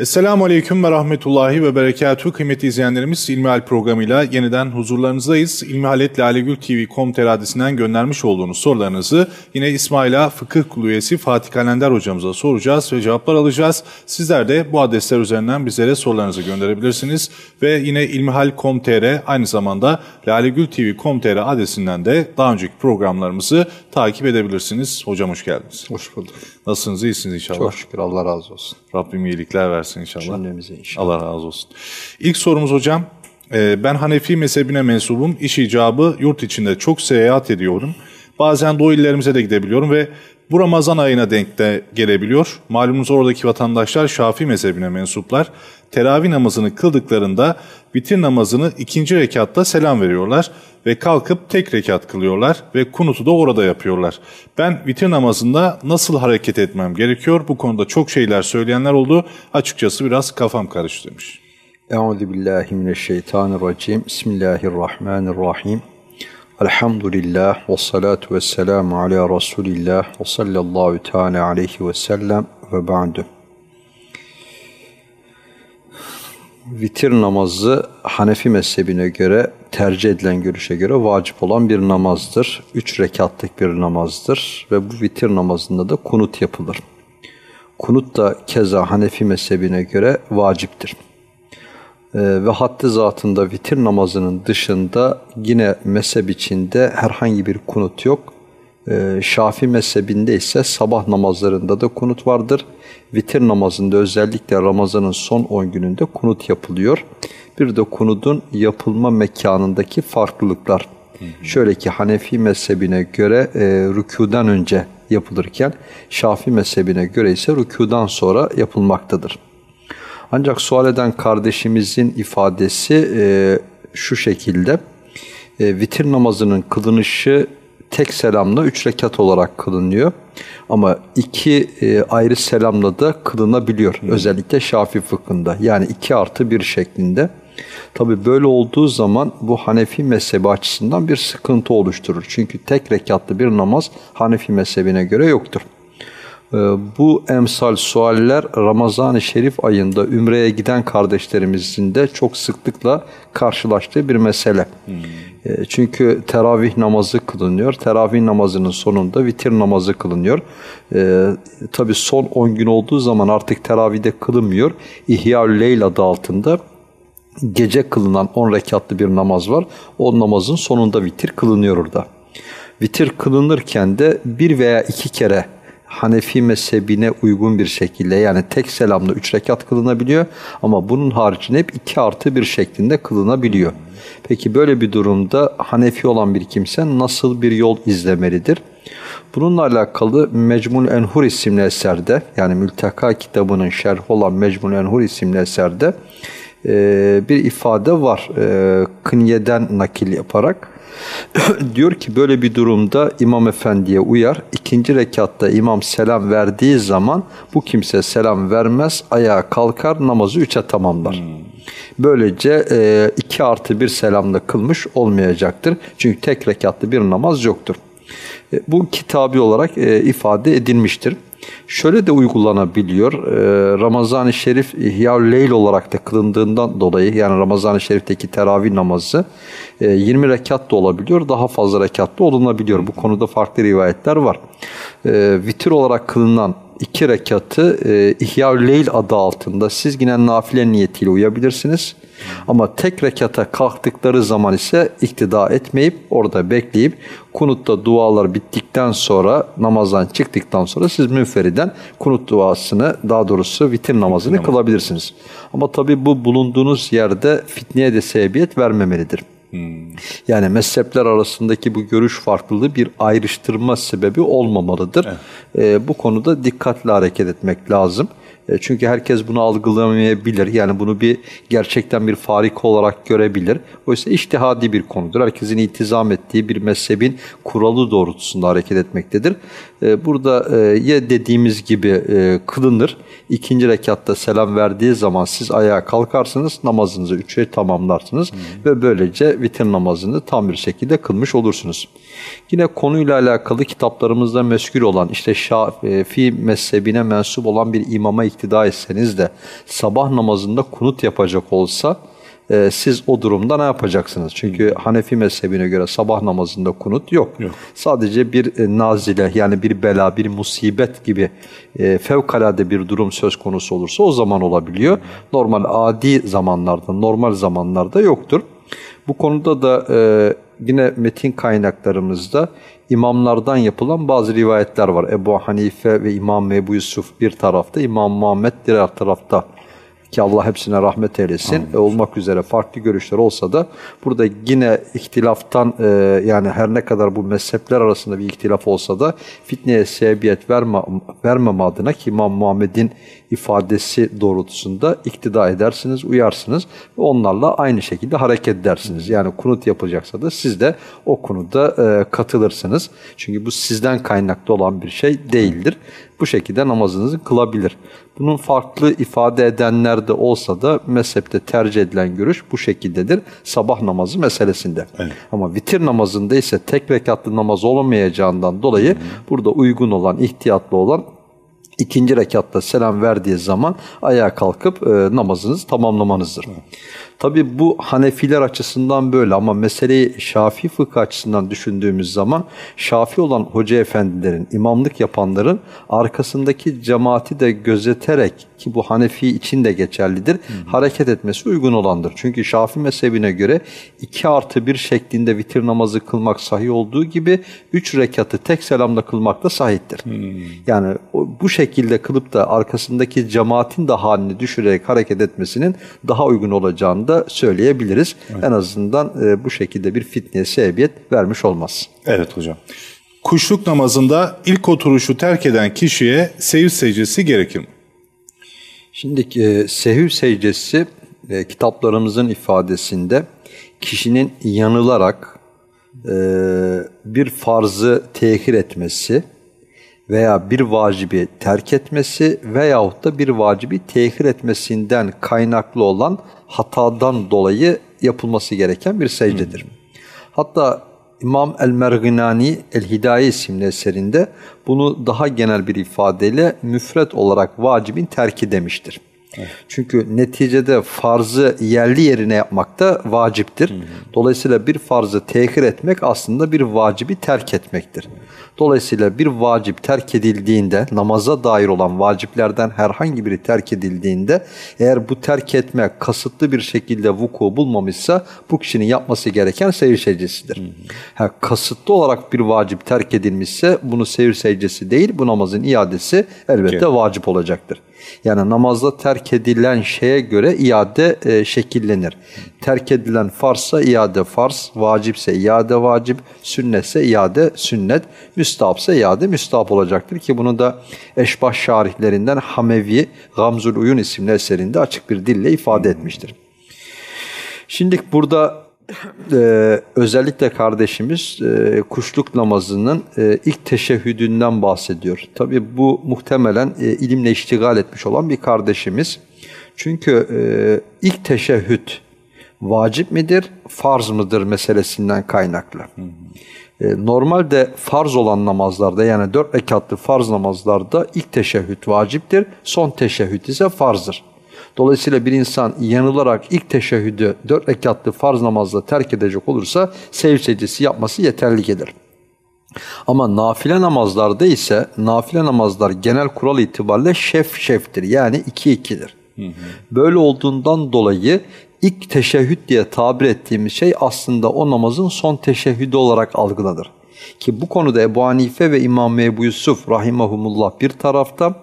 Esselamu Aleyküm ve Rahmetullahi ve Berekatuhu kıymetli izleyenlerimiz İlmihal programıyla yeniden huzurlarınızdayız. İlmihaletlalegültv.com.tr adresinden göndermiş olduğunuz sorularınızı yine İsmaila Fıkıh Kulu üyesi Fatih Kalender hocamıza soracağız ve cevaplar alacağız. Sizler de bu adresler üzerinden bizlere sorularınızı gönderebilirsiniz ve yine ilmihal.com.tr aynı zamanda lalegültv.com.tr adresinden de daha önceki programlarımızı takip edebilirsiniz. Hocam hoş geldiniz. Hoş bulduk. Nasılsınız? İyisiniz inşallah. Çok şükür Allah razı olsun. Rabbim iyilikler versin inşallah. Cümlemize inşallah. Allah razı olsun. İlk sorumuz hocam. Ee, Ben Hanefi mezhebine mensubum. İş icabı yurt içinde çok seyahat ediyorum. Bazen doğu illerimize de gidebiliyorum ve bu Ramazan ayına denk de gelebiliyor. Malumunuz oradaki vatandaşlar Şafii mezhebine mensuplar. Teravih namazını kıldıklarında bitir namazını ikinci rekatta selam veriyorlar ve kalkıp tek rekat kılıyorlar ve kunutu da orada yapıyorlar. Ben vitir namazında nasıl hareket etmem gerekiyor? Bu konuda çok şeyler söyleyenler oldu. Açıkçası biraz kafam karıştı demiş. Euzu billahi mineşşeytanirracim. Bismillahirrahmanirrahim. Elhamdülillah ve salatu ve selamu ala Resulillah ve sallallahu teala aleyhi ve sellem ve ba'du. Vitir namazı Hanefi mezhebine göre tercih edilen görüşe göre vacip olan bir namazdır. Üç rekatlık bir namazdır ve bu vitir namazında da kunut yapılır. Kunut da keza Hanefi mezhebine göre vaciptir. Ee, ve haddi zatında vitir namazının dışında yine mezhep içinde herhangi bir kunut yok. Ee, Şafi mezhebinde ise sabah namazlarında da kunut vardır. Vitir namazında özellikle Ramazan'ın son 10 gününde kunut yapılıyor. Bir de kunudun yapılma mekanındaki farklılıklar. Şöyle ki Hanefi mezhebine göre e, rükudan önce yapılırken Şafi mezhebine göre ise rükudan sonra yapılmaktadır. Ancak sual eden kardeşimizin ifadesi e, şu şekilde. E, vitir namazının kılınışı tek selamla üç rekat olarak kılınıyor. Ama iki e, ayrı selamla da kılınabiliyor. Özellikle Şafi fıkhında. Yani iki artı bir şeklinde. Tabi böyle olduğu zaman bu Hanefi mezhebi açısından bir sıkıntı oluşturur. Çünkü tek rekatlı bir namaz Hanefi mezhebine göre yoktur. Ee, Bu emsal sualler Ramazan-ı Şerif ayında Ümre'ye giden kardeşlerimizin de çok sıklıkla karşılaştığı bir mesele. Ee, Çünkü teravih namazı kılınıyor. Teravih namazının sonunda vitir namazı kılınıyor. Ee, Tabi son 10 gün olduğu zaman artık teravihde kılınmıyor. İhya-ül Leyl adı altında gece kılınan 10 rekatlı bir namaz var. O namazın sonunda vitir kılınıyor orada. Vitir kılınırken de bir veya iki kere Hanefi mezhebine uygun bir şekilde yani tek selamla üç rekat kılınabiliyor ama bunun haricinde hep iki artı bir şeklinde kılınabiliyor. Peki böyle bir durumda Hanefi olan bir kimse nasıl bir yol izlemelidir? Bununla alakalı Mecmul Enhur isimli eserde yani Mülteka kitabının şerhi olan Mecmul Enhur isimli eserde e, bir ifade var. E, Kınye'den nakil yaparak. diyor ki böyle bir durumda imam efendiye uyar. İkinci rekatta imam selam verdiği zaman bu kimse selam vermez. Ayağa kalkar namazı üçe tamamlar. Böylece e, iki artı bir selamla kılmış olmayacaktır. Çünkü tek rekatlı bir namaz yoktur. E, bu kitabi olarak e, ifade edilmiştir. Şöyle de uygulanabiliyor. Ee, Ramazan-ı Şerif İhya Leyl olarak da kılındığından dolayı yani Ramazan-ı Şerif'teki teravih namazı e, 20 rekat da olabiliyor. Daha fazla rekat da olunabiliyor. Bu konuda farklı rivayetler var. Ee, vitir olarak kılınan iki rekatı e, İhya Leyl adı altında siz yine nafile niyetiyle uyabilirsiniz. Ama tek rekata kalktıkları zaman ise iktida etmeyip orada bekleyip kunutta dualar bittikten sonra namazdan çıktıktan sonra siz müferiden kunut duasını daha doğrusu vitir namazını kılabilirsiniz. Ama tabi bu bulunduğunuz yerde fitneye de sebebiyet vermemelidir. Yani mezhepler arasındaki bu görüş farklılığı bir ayrıştırma sebebi olmamalıdır. Ee, bu konuda dikkatli hareket etmek lazım. E, Çünkü herkes bunu algılamayabilir. Yani bunu bir gerçekten bir farika olarak görebilir. Oysa iştihadi bir konudur. Herkesin itizam ettiği bir mezhebin kuralı doğrultusunda hareket etmektedir. E, Burada e, ya dediğimiz gibi kılınır. İkinci rekatta selam verdiği zaman siz ayağa kalkarsınız. Namazınızı üçe tamamlarsınız. Ve böylece vitir namazını tam bir şekilde kılmış olursunuz. Yine konuyla alakalı kitaplarımızda meskul olan işte Şafii mezhebine mensup olan bir imama iktida etseniz de sabah namazında kunut yapacak olsa e, siz o durumda ne yapacaksınız? Çünkü Hanefi mezhebine göre sabah namazında kunut yok. yok. Sadece bir e, nazile yani bir bela, bir musibet gibi e, fevkalade bir durum söz konusu olursa o zaman olabiliyor. Normal adi zamanlarda, normal zamanlarda yoktur. Bu konuda da e, yine metin kaynaklarımızda imamlardan yapılan bazı rivayetler var. Ebu Hanife ve İmam Ebu Yusuf bir tarafta, İmam Muhammed diğer tarafta ki Allah hepsine rahmet eylesin Amin. E, olmak üzere farklı görüşler olsa da burada yine ihtilaftan e, yani her ne kadar bu mezhepler arasında bir ihtilaf olsa da fitneye sebebiyet verme, vermeme adına ki İmam Muhammed'in ifadesi doğrultusunda iktida edersiniz, uyarsınız ve onlarla aynı şekilde hareket edersiniz. Yani kunut yapacaksa da siz de o konuda e, katılırsınız. Çünkü bu sizden kaynaklı olan bir şey değildir. Bu şekilde namazınızı kılabilir. Bunun farklı ifade edenler de olsa da mezhepte tercih edilen görüş bu şekildedir. Sabah namazı meselesinde. Evet. Ama vitir namazında ise tek rekatlı namaz olamayacağından dolayı hı. burada uygun olan, ihtiyatlı olan ikinci rekatta selam verdiği zaman ayağa kalkıp e, namazınızı tamamlamanızdır. Evet. Tabi bu Hanefiler açısından böyle ama meseleyi Şafii fıkıh açısından düşündüğümüz zaman Şafi olan hoca efendilerin, imamlık yapanların arkasındaki cemaati de gözeterek ki bu Hanefi için de geçerlidir, hı hı. hareket etmesi uygun olandır. Çünkü Şafi mezhebine göre iki artı bir şeklinde vitir namazı kılmak sahih olduğu gibi üç rekatı tek selamla kılmak da sahiptir. Hı. Yani bu şekilde kılıp da arkasındaki cemaatin de halini düşürerek hareket etmesinin daha uygun olacağını da söyleyebiliriz. Evet. En azından e, bu şekilde bir fitneye sebebiyet vermiş olmaz. Evet hocam. Kuşluk namazında ilk oturuşu terk eden kişiye seyir secdesi gerekir mi? Şimdi e, sehv secdesi e, kitaplarımızın ifadesinde kişinin yanılarak e, bir farzı tehir etmesi veya bir vacibi terk etmesi veyahut da bir vacibi tehir etmesinden kaynaklı olan hatadan dolayı yapılması gereken bir secdedir. Hmm. Hatta İmam El-Merginani El-Hidaye isimli eserinde bunu daha genel bir ifadeyle müfret olarak vacibin terki demiştir. Evet. Çünkü neticede farzı yerli yerine yapmak da vaciptir. Hı hı. Dolayısıyla bir farzı tehir etmek aslında bir vacibi terk etmektir. Dolayısıyla bir vacip terk edildiğinde, namaza dair olan vaciplerden herhangi biri terk edildiğinde, eğer bu terk etme kasıtlı bir şekilde vuku bulmamışsa, bu kişinin yapması gereken seyir secdesidir. Hı hı. Ha, kasıtlı olarak bir vacip terk edilmişse, bunu seyir secdesi değil, bu namazın iadesi elbette okay. vacip olacaktır. Yani namazda terk edilen şeye göre iade e, şekillenir. Terk edilen farsa iade farz, vacipse iade vacip, sünnetse iade sünnet, müstahapse iade müstahap olacaktır ki bunu da Eşbah şarihlerinden Hamevi Gamzul Uyun isimli eserinde açık bir dille ifade etmiştir. Şimdi burada ee, özellikle kardeşimiz e, kuşluk namazının e, ilk teşehhüdünden bahsediyor. Tabi bu muhtemelen e, ilimle iştigal etmiş olan bir kardeşimiz. Çünkü e, ilk teşehhüd vacip midir, farz mıdır meselesinden kaynaklı. Hı hı. E, normalde farz olan namazlarda yani dört rekatlı farz namazlarda ilk teşehhüd vaciptir, son teşehhüd ise farzdır. Dolayısıyla bir insan yanılarak ilk teşehhüdü dört rekatlı farz namazla terk edecek olursa sev secdesi yapması yeterli gelir. Ama nafile namazlarda ise nafile namazlar genel kural itibariyle şef şeftir yani iki ikidir. Böyle olduğundan dolayı ilk teşehhüd diye tabir ettiğimiz şey aslında o namazın son teşehhüdü olarak algılanır. Ki bu konuda Ebu Hanife ve İmam Ebu Yusuf rahimahumullah bir tarafta,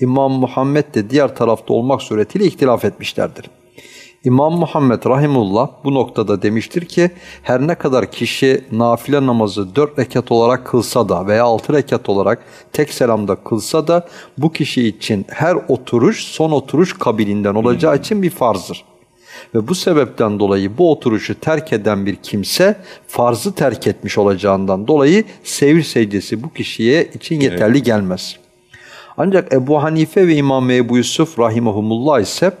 İmam Muhammed de diğer tarafta olmak suretiyle ihtilaf etmişlerdir. İmam Muhammed rahimullah bu noktada demiştir ki her ne kadar kişi nafile namazı dört rekat olarak kılsa da veya altı rekat olarak tek selamda kılsa da bu kişi için her oturuş son oturuş kabilinden olacağı için bir farzdır. Ve bu sebepten dolayı bu oturuşu terk eden bir kimse farzı terk etmiş olacağından dolayı sevir secdesi bu kişiye için yeterli evet. gelmez. Ancak Ebu Hanife ve İmam Ebu Yusuf rahimahumullah ise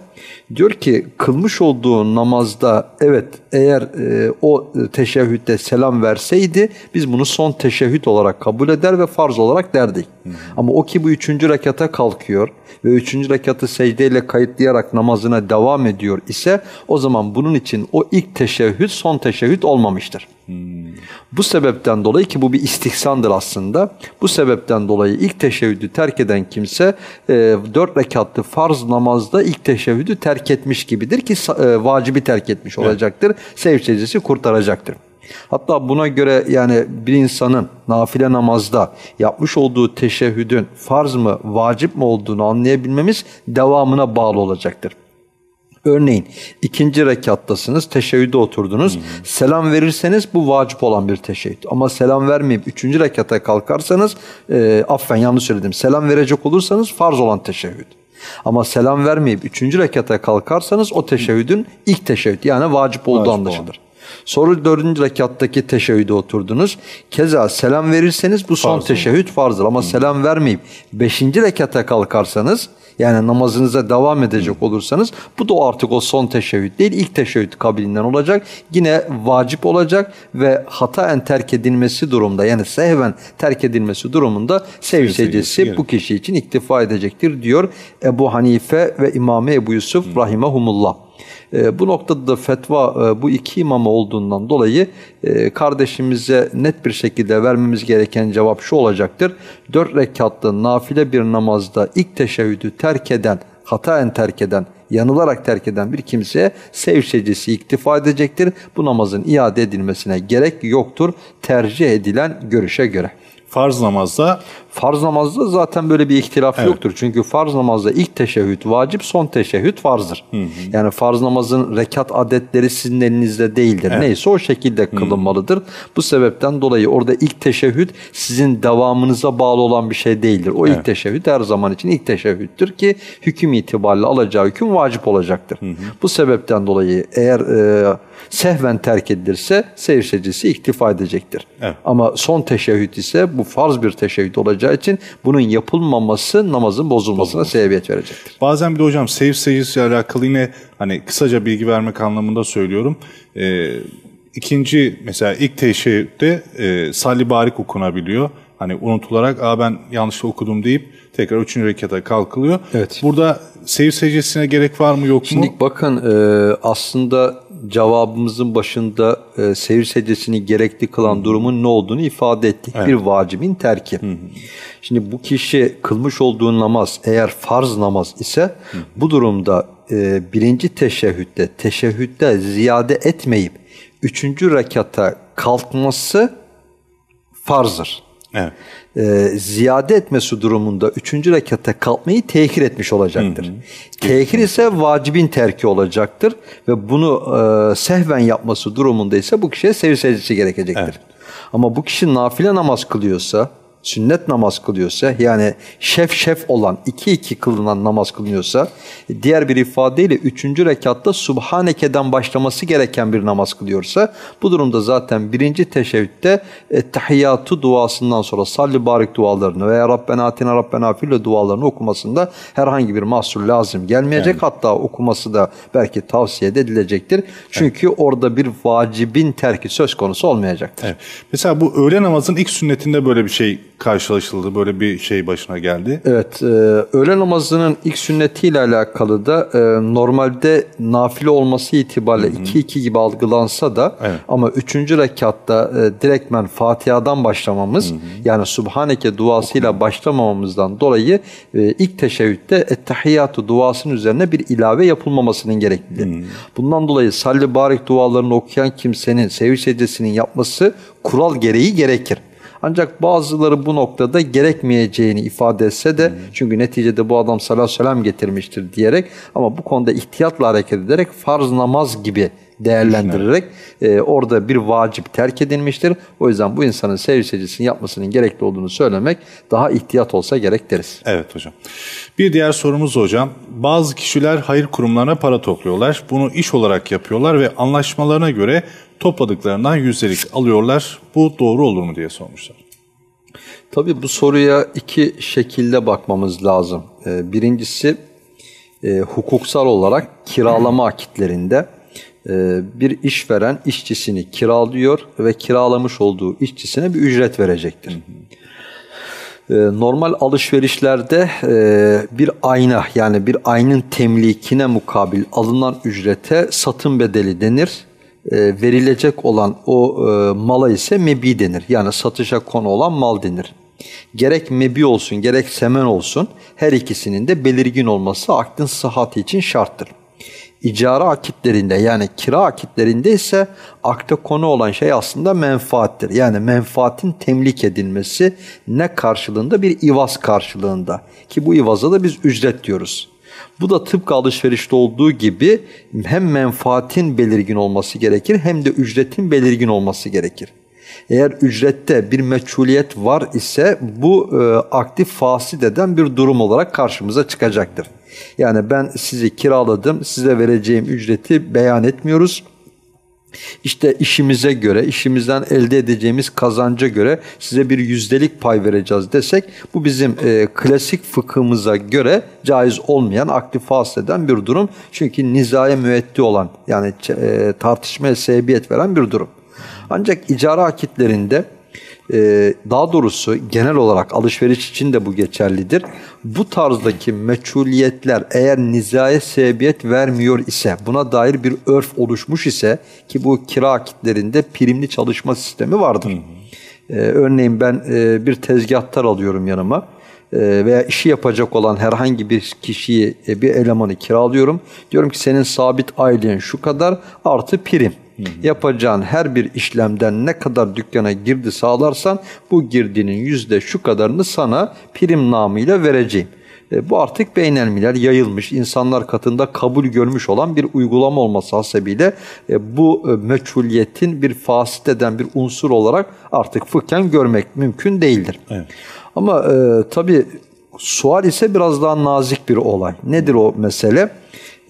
Diyor ki kılmış olduğu namazda evet eğer e, o teşehhütte selam verseydi biz bunu son teşehhüt olarak kabul eder ve farz olarak derdik. Hı. Ama o ki bu üçüncü rekata kalkıyor ve üçüncü rekatı secdeyle kayıtlayarak namazına devam ediyor ise o zaman bunun için o ilk teşehhüt son teşehhüt olmamıştır. Hmm. Bu sebepten dolayı ki bu bir istihsandır aslında. Bu sebepten dolayı ilk teşehhüdü terk eden kimse e, dört rekatlı farz namazda ilk teşehhüdü terk etmiş gibidir ki e, vacibi terk etmiş olacaktır. Evet. Sev kurtaracaktır. Hatta buna göre yani bir insanın nafile namazda yapmış olduğu teşehhüdün farz mı, vacip mi olduğunu anlayabilmemiz devamına bağlı olacaktır. Örneğin ikinci rekattasınız, teşebbüde oturdunuz. Hmm. Selam verirseniz bu vacip olan bir teşebbüt. Ama selam vermeyip üçüncü rekata kalkarsanız, e, affen yanlış söyledim. Selam verecek olursanız farz olan teşebbüt. Ama selam vermeyip üçüncü rekata kalkarsanız o teşebbüdün ilk teşebbüt yani vacip olduğu vacip anlaşılır. Olan. Sonra dördüncü rekattaki teşehhüde oturdunuz. Keza selam verirseniz bu son Farz teşehhüd farzdır. Ama Hı. selam vermeyip beşinci rekata kalkarsanız yani namazınıza devam edecek olursanız bu da artık o son teşehhüd değil ilk teşehhüd kabilinden olacak. Yine vacip olacak ve hataen terk edilmesi durumda yani sehven terk edilmesi durumunda sev secdesi bu kişi için iktifa edecektir diyor Ebu Hanife ve İmam Ebu Yusuf rahimahumullah. E, bu noktada da fetva e, bu iki imama olduğundan dolayı e, kardeşimize net bir şekilde vermemiz gereken cevap şu olacaktır. Dört rekatlı nafile bir namazda ilk teşehhüdü terk eden, hataen terk eden, yanılarak terk eden bir kimseye sev secdesi iktifa edecektir. Bu namazın iade edilmesine gerek yoktur tercih edilen görüşe göre. Farz namazda Farz namazda zaten böyle bir ihtilaf evet. yoktur. Çünkü farz namazda ilk teşehhüt vacip, son teşehhüt farzdır. Hı hı. Yani farz namazın rekat adetleri sizin elinizde değildir. Evet. Neyse o şekilde kılınmalıdır. Hı. Bu sebepten dolayı orada ilk teşehhüt sizin devamınıza bağlı olan bir şey değildir. O evet. ilk teşehhüt her zaman için ilk teşehhüttür ki hüküm itibariyle alacağı hüküm vacip olacaktır. Hı hı. Bu sebepten dolayı eğer e, sehven terk edilirse seyir iktifa edecektir. Evet. Ama son teşehhüt ise bu farz bir teşehhüt olacak olacağı için bunun yapılmaması namazın bozulmasına Bozulması. sebebiyet verecektir. Bazen bir de hocam sev secdesiyle alakalı yine hani kısaca bilgi vermek anlamında söylüyorum. Ee, ikinci mesela ilk teşehhütte e, salli barik okunabiliyor. Hani unutularak Aa ben yanlış okudum deyip tekrar üçüncü rekata kalkılıyor. Evet. Burada sev secdesine gerek var mı yok Şimdi mu? Şimdi bakın e, aslında cevabımızın başında e, seyir secdesini gerekli kılan durumun ne olduğunu ifade ettik. Evet. Bir vacibin terki. Hı hı. Şimdi bu kişi kılmış olduğu namaz eğer farz namaz ise hı. bu durumda e, birinci teşehhütte, teşehhütte ziyade etmeyip üçüncü rekata kalkması farzdır. Evet. Ee, ziyade etmesi durumunda üçüncü rekata kalkmayı tehir etmiş olacaktır. Hı hı. Tehir ise vacibin terki olacaktır ve bunu e, sehven yapması durumunda ise bu kişiye sev secdesi gerekecektir. Evet. Ama bu kişi nafile namaz kılıyorsa sünnet namaz kılıyorsa yani şef şef olan iki iki kılınan namaz kılıyorsa diğer bir ifadeyle üçüncü rekatta Subhaneke'den başlaması gereken bir namaz kılıyorsa bu durumda zaten birinci teşebbütte tahiyyatü duasından sonra salli barik dualarını veya Rabbena atina Rabbena fille dualarını okumasında herhangi bir mahsur lazım gelmeyecek. Yani. Hatta okuması da belki tavsiye edilecektir. Çünkü evet. orada bir vacibin terki söz konusu olmayacaktır. Evet. Mesela bu öğle namazın ilk sünnetinde böyle bir şey karşılaşıldı. Böyle bir şey başına geldi. Evet. E, öğle namazının ilk sünnetiyle alakalı da e, normalde nafile olması itibariyle 2-2 gibi algılansa da evet. ama 3. rekatta e, direktmen Fatiha'dan başlamamız Hı-hı. yani Subhaneke duasıyla Okuma. başlamamamızdan dolayı e, ilk teşebbütte Ettehiyyatü duasının üzerine bir ilave yapılmamasının gerekliliği. Bundan dolayı salli barik dualarını okuyan kimsenin sevinç secdesinin yapması kural gereği gerekir. Ancak bazıları bu noktada gerekmeyeceğini ifade etse de hmm. çünkü neticede bu adam salat selam getirmiştir diyerek ama bu konuda ihtiyatla hareket ederek farz namaz gibi değerlendirerek e, orada bir vacip terk edilmiştir. O yüzden bu insanın sevgi yapmasının gerekli olduğunu söylemek daha ihtiyat olsa gerek deriz. Evet hocam. Bir diğer sorumuz hocam. Bazı kişiler hayır kurumlarına para topluyorlar. Bunu iş olarak yapıyorlar ve anlaşmalarına göre topladıklarından yüzdelik alıyorlar. Bu doğru olur mu diye sormuşlar. Tabii bu soruya iki şekilde bakmamız lazım. Ee, birincisi e, hukuksal olarak kiralama akitlerinde e, bir işveren işçisini kiralıyor ve kiralamış olduğu işçisine bir ücret verecektir. E, normal alışverişlerde e, bir ayna yani bir aynın temlikine mukabil alınan ücrete satın bedeli denir. E, verilecek olan o mala ise mebi denir. Yani satışa konu olan mal denir. Gerek mebi olsun gerek semen olsun her ikisinin de belirgin olması akdin sıhhati için şarttır. İcara akitlerinde yani kira akitlerinde ise akta konu olan şey aslında menfaattir. Yani menfaatin temlik edilmesi ne karşılığında? Bir ivaz karşılığında. Ki bu ivaza da biz ücret diyoruz. Bu da tıpkı alışverişte olduğu gibi hem menfaatin belirgin olması gerekir hem de ücretin belirgin olması gerekir. Eğer ücrette bir meçhuliyet var ise bu e, aktif fasit eden bir durum olarak karşımıza çıkacaktır. Yani ben sizi kiraladım, size vereceğim ücreti beyan etmiyoruz. İşte işimize göre, işimizden elde edeceğimiz kazanca göre size bir yüzdelik pay vereceğiz desek bu bizim e, klasik fıkhımıza göre caiz olmayan, aktif eden bir durum. Çünkü nizaya müetti olan yani e, tartışmaya sebebiyet veren bir durum. Ancak icara akitlerinde e, daha doğrusu genel olarak alışveriş için de bu geçerlidir. Bu tarzdaki meçhuliyetler eğer nizaya sebebiyet vermiyor ise buna dair bir örf oluşmuş ise ki bu kira akitlerinde primli çalışma sistemi vardır. Ee, örneğin ben e, bir tezgahtar alıyorum yanıma e, veya işi yapacak olan herhangi bir kişiyi, e, bir elemanı kiralıyorum. Diyorum ki senin sabit ailen şu kadar artı prim. Yapacağın her bir işlemden ne kadar dükkana girdi sağlarsan bu girdinin yüzde şu kadarını sana prim namıyla vereceğim. E, bu artık beynelmiler yayılmış, insanlar katında kabul görmüş olan bir uygulama olması hasebiyle e, bu e, meçhuliyetin bir fasit eden bir unsur olarak artık fıkhen görmek mümkün değildir. Evet. Ama e, tabii sual ise biraz daha nazik bir olay. Nedir o mesele?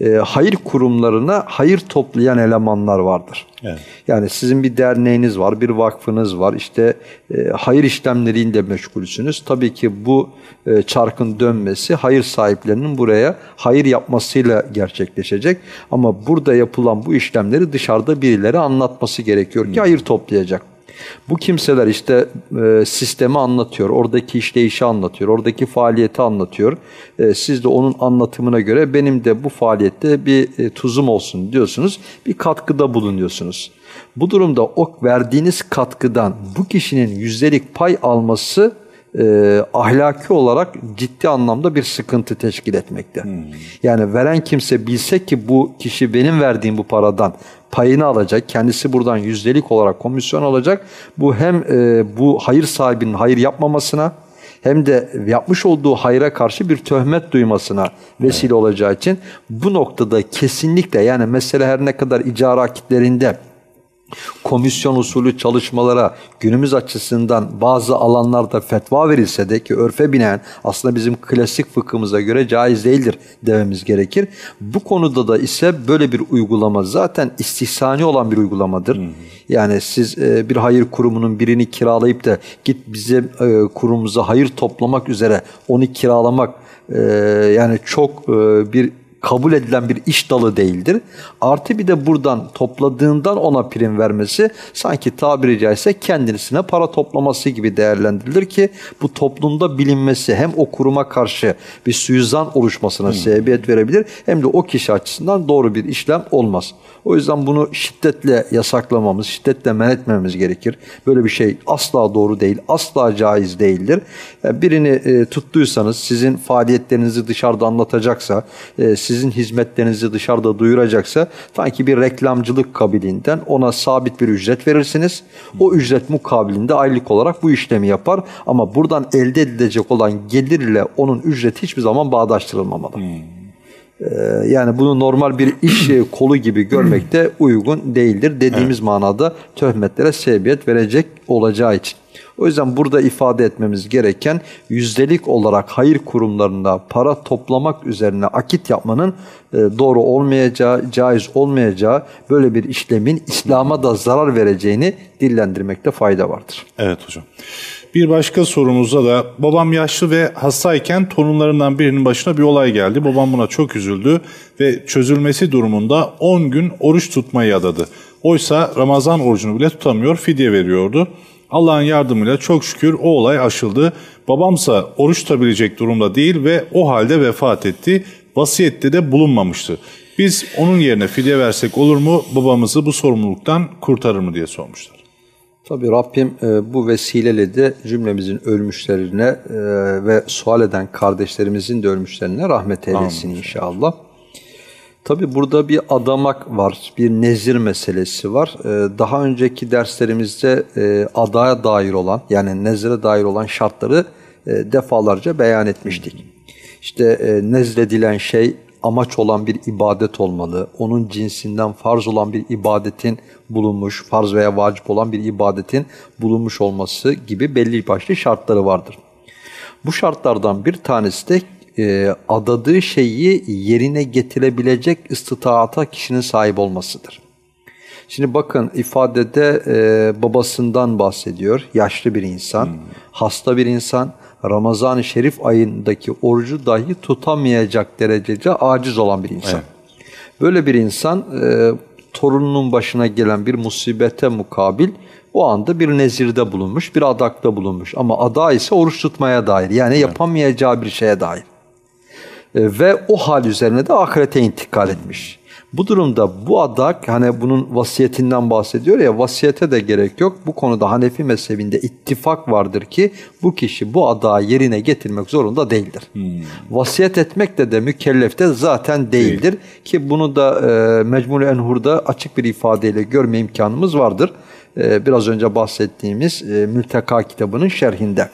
E, hayır kurumlarına hayır toplayan elemanlar vardır. Evet. Yani sizin bir derneğiniz var, bir vakfınız var. İşte e, hayır işlemleriyle meşgulsünüz. Tabii ki bu e, çarkın dönmesi hayır sahiplerinin buraya hayır yapmasıyla gerçekleşecek. Ama burada yapılan bu işlemleri dışarıda birileri anlatması gerekiyor ki hayır toplayacak. Bu kimseler işte e, sistemi anlatıyor, oradaki işleyişi anlatıyor, oradaki faaliyeti anlatıyor. E, siz de onun anlatımına göre benim de bu faaliyette bir e, tuzum olsun diyorsunuz, bir katkıda bulunuyorsunuz. Bu durumda o verdiğiniz katkıdan bu kişinin yüzdelik pay alması e, ahlaki olarak ciddi anlamda bir sıkıntı teşkil etmekte. Hmm. Yani veren kimse bilse ki bu kişi benim verdiğim bu paradan payını alacak, kendisi buradan yüzdelik olarak komisyon alacak. Bu hem e, bu hayır sahibinin hayır yapmamasına hem de yapmış olduğu hayra karşı bir töhmet duymasına vesile olacağı için bu noktada kesinlikle yani mesele her ne kadar icara akitlerinde komisyon usulü çalışmalara günümüz açısından bazı alanlarda fetva verilse de ki örfe binen aslında bizim klasik fıkhımıza göre caiz değildir dememiz gerekir. Bu konuda da ise böyle bir uygulama zaten istihsani olan bir uygulamadır. Hı hı. Yani siz e, bir hayır kurumunun birini kiralayıp da git bize e, kurumumuza hayır toplamak üzere onu kiralamak e, yani çok bir kabul edilen bir iş dalı değildir. Artı bir de buradan topladığından ona prim vermesi sanki tabiri caizse kendisine para toplaması gibi değerlendirilir ki bu toplumda bilinmesi hem o kuruma karşı bir suizan oluşmasına hmm. sebebiyet verebilir hem de o kişi açısından doğru bir işlem olmaz. O yüzden bunu şiddetle yasaklamamız, şiddetle men etmemiz gerekir. Böyle bir şey asla doğru değil, asla caiz değildir. Birini e, tuttuysanız sizin faaliyetlerinizi dışarıda anlatacaksa, e, sizin hizmetlerinizi dışarıda duyuracaksa sanki bir reklamcılık kabiliğinden ona sabit bir ücret verirsiniz. O ücret mukabilinde aylık olarak bu işlemi yapar ama buradan elde edilecek olan gelirle onun ücreti hiçbir zaman bağdaştırılmamalı. Hmm. Ee, yani bunu normal bir iş kolu gibi görmek de uygun değildir. Dediğimiz evet. manada töhmetlere sebebiyet verecek olacağı için. O yüzden burada ifade etmemiz gereken yüzdelik olarak hayır kurumlarında para toplamak üzerine akit yapmanın e, doğru olmayacağı, caiz olmayacağı böyle bir işlemin İslam'a da zarar vereceğini dillendirmekte fayda vardır. Evet hocam. Bir başka sorumuzda da babam yaşlı ve hastayken torunlarından birinin başına bir olay geldi. Babam buna çok üzüldü ve çözülmesi durumunda 10 gün oruç tutmayı adadı. Oysa Ramazan orucunu bile tutamıyor, fidye veriyordu. Allah'ın yardımıyla çok şükür o olay aşıldı. Babamsa oruç tutabilecek durumda değil ve o halde vefat etti. Vasiyette de bulunmamıştı. Biz onun yerine fidye versek olur mu? Babamızı bu sorumluluktan kurtarır mı diye sormuşlar. Tabi Rabbim e, bu vesileyle de cümlemizin ölmüşlerine e, ve sual eden kardeşlerimizin de ölmüşlerine rahmet eylesin Amin. inşallah. Tabi burada bir adamak var, bir nezir meselesi var. E, daha önceki derslerimizde e, adaya dair olan yani nezire dair olan şartları e, defalarca beyan etmiştik. İşte e, nezledilen şey amaç olan bir ibadet olmalı. Onun cinsinden farz olan bir ibadetin bulunmuş, farz veya vacip olan bir ibadetin bulunmuş olması gibi belli başlı şartları vardır. Bu şartlardan bir tanesi de e, adadığı şeyi yerine getirebilecek istitaata kişinin sahip olmasıdır. Şimdi bakın ifadede e, babasından bahsediyor, yaşlı bir insan, hmm. hasta bir insan, Ramazan-ı Şerif ayındaki orucu dahi tutamayacak derecede aciz olan bir insan. Evet. Böyle bir insan e, torununun başına gelen bir musibete mukabil o anda bir nezirde bulunmuş, bir adakta bulunmuş. Ama ada ise oruç tutmaya dair yani evet. yapamayacağı bir şeye dair. E, ve o hal üzerine de ahirete intikal etmiş. Bu durumda bu adak hani bunun vasiyetinden bahsediyor ya vasiyete de gerek yok. Bu konuda Hanefi mezhebinde ittifak vardır ki bu kişi bu adağı yerine getirmek zorunda değildir. Hmm. Vasiyet etmek de de mükellefte zaten değildir Değil. ki bunu da e, Mecmul Enhur'da açık bir ifadeyle görme imkanımız vardır. E, biraz önce bahsettiğimiz e, Mülteka kitabının şerhinde.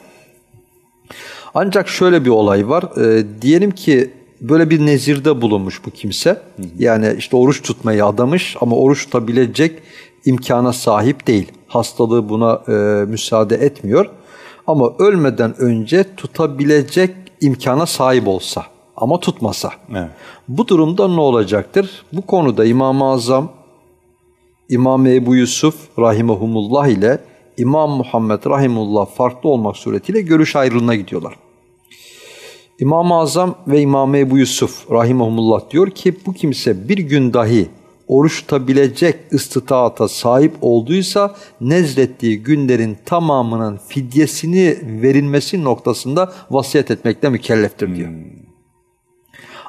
Ancak şöyle bir olay var. E, diyelim ki böyle bir nezirde bulunmuş bu kimse. Yani işte oruç tutmayı adamış ama oruç tutabilecek imkana sahip değil. Hastalığı buna e, müsaade etmiyor. Ama ölmeden önce tutabilecek imkana sahip olsa ama tutmasa. Evet. Bu durumda ne olacaktır? Bu konuda İmam-ı Azam, İmam Ebu Yusuf rahimahumullah ile İmam Muhammed rahimullah farklı olmak suretiyle görüş ayrılığına gidiyorlar. İmam-ı Azam ve İmam Ebu Yusuf rahimahumullah diyor ki bu kimse bir gün dahi oruç tutabilecek istitaata sahip olduysa nezlettiği günlerin tamamının fidyesini verilmesi noktasında vasiyet etmekle mükelleftir diyor. Hmm.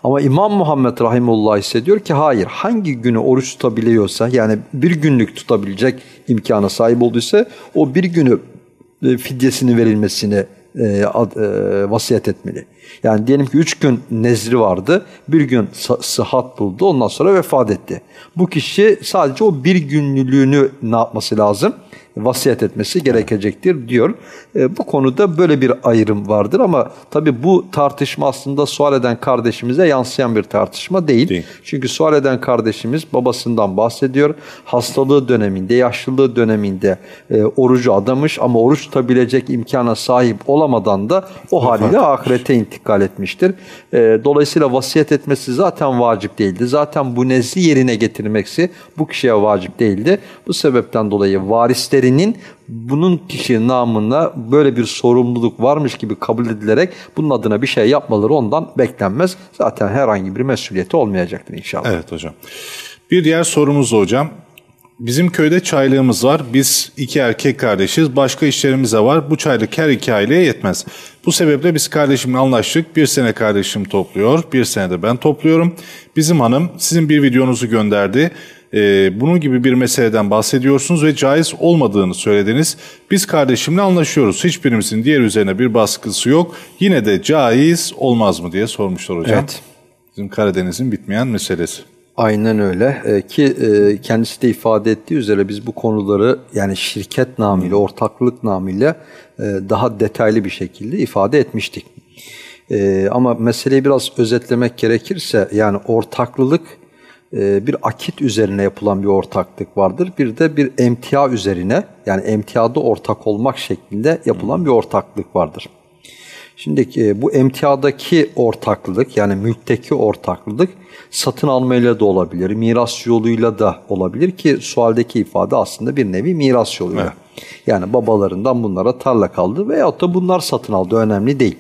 Ama İmam Muhammed Rahimullah ise diyor ki hayır hangi günü oruç tutabiliyorsa yani bir günlük tutabilecek imkana sahip olduysa o bir günü e, fidyesini verilmesini e, e, vasiyet etmeli. Yani diyelim ki üç gün nezri vardı, bir gün sıhhat buldu, ondan sonra vefat etti. Bu kişi sadece o bir günlülüğünü ne yapması lazım? Vasiyet etmesi gerekecektir diyor. E, bu konuda böyle bir ayrım vardır ama tabi bu tartışma aslında sual eden kardeşimize yansıyan bir tartışma değil. değil. Çünkü sual eden kardeşimiz babasından bahsediyor. Hastalığı döneminde, yaşlılığı döneminde e, orucu adamış ama oruç tutabilecek imkana sahip olamadan da o haliyle ahirete intikal etmiştir. E, dolayısıyla vasiyet etmesi zaten vacip değildi. Zaten bu nezli yerine getirmeksi bu kişiye vacip değildi. Bu sebepten dolayı varisleri birinin bunun kişi namına böyle bir sorumluluk varmış gibi kabul edilerek bunun adına bir şey yapmaları ondan beklenmez. Zaten herhangi bir mesuliyeti olmayacaktır inşallah. Evet hocam. Bir diğer sorumuz hocam. Bizim köyde çaylığımız var. Biz iki erkek kardeşiz. Başka işlerimiz de var. Bu çaylık her iki aileye yetmez. Bu sebeple biz kardeşimle anlaştık. Bir sene kardeşim topluyor. Bir sene de ben topluyorum. Bizim hanım sizin bir videonuzu gönderdi e, bunun gibi bir meseleden bahsediyorsunuz ve caiz olmadığını söylediniz. Biz kardeşimle anlaşıyoruz. Hiçbirimizin diğer üzerine bir baskısı yok. Yine de caiz olmaz mı diye sormuşlar hocam. Evet. Bizim Karadeniz'in bitmeyen meselesi. Aynen öyle ee, ki e, kendisi de ifade ettiği üzere biz bu konuları yani şirket namıyla, ortaklık namıyla e, daha detaylı bir şekilde ifade etmiştik. E, ama meseleyi biraz özetlemek gerekirse yani ortaklılık bir akit üzerine yapılan bir ortaklık vardır. Bir de bir emtia üzerine yani emtiada ortak olmak şeklinde yapılan bir ortaklık vardır. Şimdi e, bu emtiadaki ortaklık yani mülkteki ortaklık satın almayla da olabilir, miras yoluyla da olabilir ki sualdeki ifade aslında bir nevi miras yoluyla. Evet. Yani babalarından bunlara tarla kaldı veyahut da bunlar satın aldı önemli değil.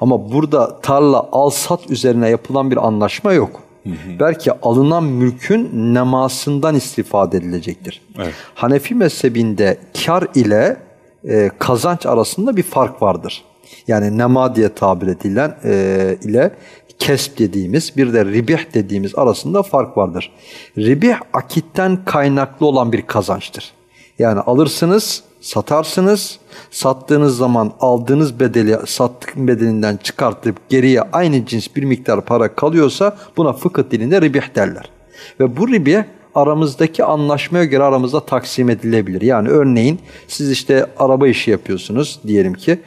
Ama burada tarla al sat üzerine yapılan bir anlaşma yok. Belki alınan mülkün nemasından istifade edilecektir. Evet. Hanefi mezhebinde kar ile e, kazanç arasında bir fark vardır. Yani nema diye tabir edilen e, ile kesp dediğimiz bir de ribih dediğimiz arasında fark vardır. Ribih akitten kaynaklı olan bir kazançtır. Yani alırsınız, satarsınız, sattığınız zaman aldığınız bedeli sattık bedelinden çıkartıp geriye aynı cins bir miktar para kalıyorsa buna fıkıh dilinde ribih derler. Ve bu ribih aramızdaki anlaşmaya göre aramızda taksim edilebilir. Yani örneğin siz işte araba işi yapıyorsunuz diyelim ki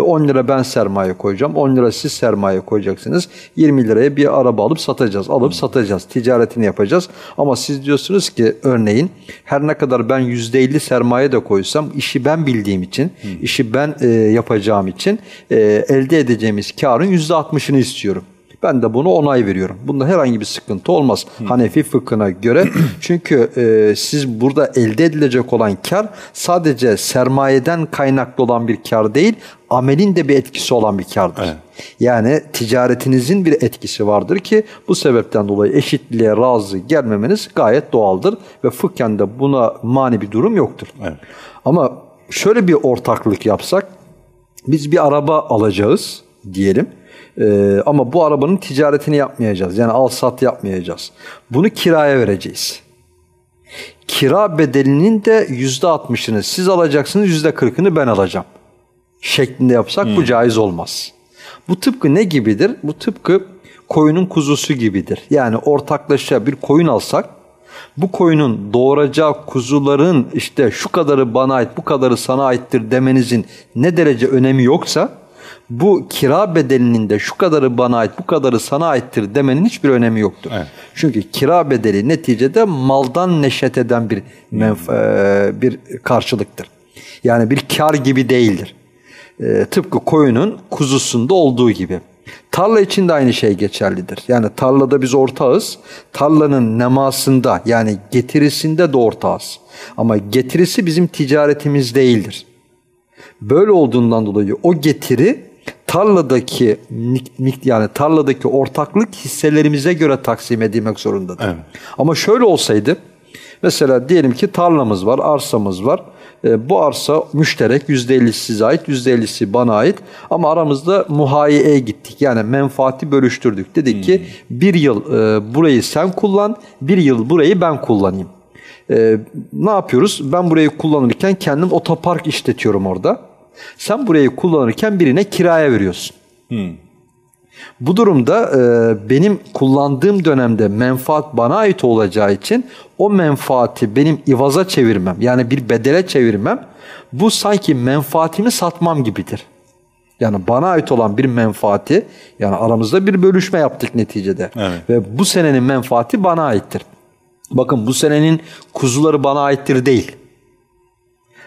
10 e, lira ben sermaye koyacağım 10 lira siz sermaye koyacaksınız 20 liraya bir araba alıp satacağız alıp satacağız ticaretini yapacağız ama siz diyorsunuz ki örneğin her ne kadar ben %50 sermaye de koysam işi ben bildiğim için işi ben e, yapacağım için e, elde edeceğimiz karın %60'ını istiyorum. Ben de bunu onay veriyorum. Bunda herhangi bir sıkıntı olmaz Hı. Hanefi fıkhına göre. Çünkü e, siz burada elde edilecek olan kar sadece sermayeden kaynaklı olan bir kar değil, amelin de bir etkisi olan bir kardır. Evet. Yani ticaretinizin bir etkisi vardır ki bu sebepten dolayı eşitliğe razı gelmemeniz gayet doğaldır ve fıkhen de buna mani bir durum yoktur. Evet. Ama şöyle bir ortaklık yapsak biz bir araba alacağız diyelim. Ee, ama bu arabanın ticaretini yapmayacağız. Yani al sat yapmayacağız. Bunu kiraya vereceğiz. Kira bedelinin de yüzde altmışını siz alacaksınız, yüzde kırkını ben alacağım. Şeklinde yapsak hmm. bu caiz olmaz. Bu tıpkı ne gibidir? Bu tıpkı koyunun kuzusu gibidir. Yani ortaklaşa bir koyun alsak bu koyunun doğuracağı kuzuların işte şu kadarı bana ait bu kadarı sana aittir demenizin ne derece önemi yoksa bu kira bedelinin de şu kadarı bana ait, bu kadarı sana aittir demenin hiçbir önemi yoktur. Evet. Çünkü kira bedeli neticede maldan neşet eden bir menf- e, bir karşılıktır. Yani bir kar gibi değildir. E, tıpkı koyunun kuzusunda olduğu gibi. Tarla için de aynı şey geçerlidir. Yani tarlada biz ortağız. Tarlanın nemasında yani getirisinde de ortağız. Ama getirisi bizim ticaretimiz değildir. Böyle olduğundan dolayı o getiri tarladaki yani tarladaki ortaklık hisselerimize göre taksim edilmek zorundadır. Evet. Ama şöyle olsaydı mesela diyelim ki tarlamız var, arsamız var. E, bu arsa müşterek %50'si size ait, %50'si bana ait. Ama aramızda muhayyeye gittik. Yani menfaati bölüştürdük. Dedik hmm. ki bir yıl e, burayı sen kullan, bir yıl burayı ben kullanayım. E, ne yapıyoruz? Ben burayı kullanırken kendim otopark işletiyorum orada. Sen burayı kullanırken birine kiraya veriyorsun. Hmm. Bu durumda e, benim kullandığım dönemde menfaat bana ait olacağı için o menfaati benim ivaza çevirmem yani bir bedele çevirmem bu sanki menfaatimi satmam gibidir. Yani bana ait olan bir menfaati yani aramızda bir bölüşme yaptık neticede. Evet. Ve bu senenin menfaati bana aittir. Bakın bu senenin kuzuları bana aittir değil.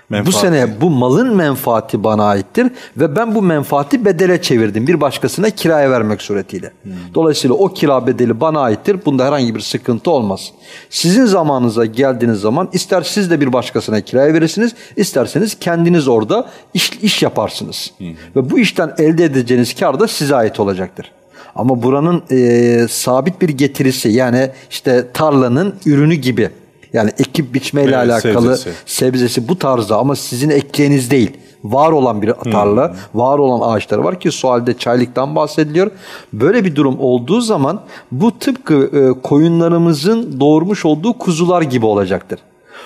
Menfaati. Bu sene bu malın menfaati bana aittir ve ben bu menfaati bedele çevirdim bir başkasına kiraya vermek suretiyle. Hmm. Dolayısıyla o kira bedeli bana aittir. Bunda herhangi bir sıkıntı olmaz. Sizin zamanınıza geldiğiniz zaman ister siz de bir başkasına kiraya verirsiniz, isterseniz kendiniz orada iş, iş yaparsınız. Hmm. Ve bu işten elde edeceğiniz kar da size ait olacaktır. Ama buranın e, sabit bir getirisi yani işte tarlanın ürünü gibi yani ekip biçmeyle evet, alakalı sebzesi. sebzesi bu tarzda ama sizin ekeceğiniz değil. Var olan bir tarla, hmm. var olan ağaçları var ki sualde çaylıktan bahsediliyor. Böyle bir durum olduğu zaman bu tıpkı e, koyunlarımızın doğurmuş olduğu kuzular gibi olacaktır.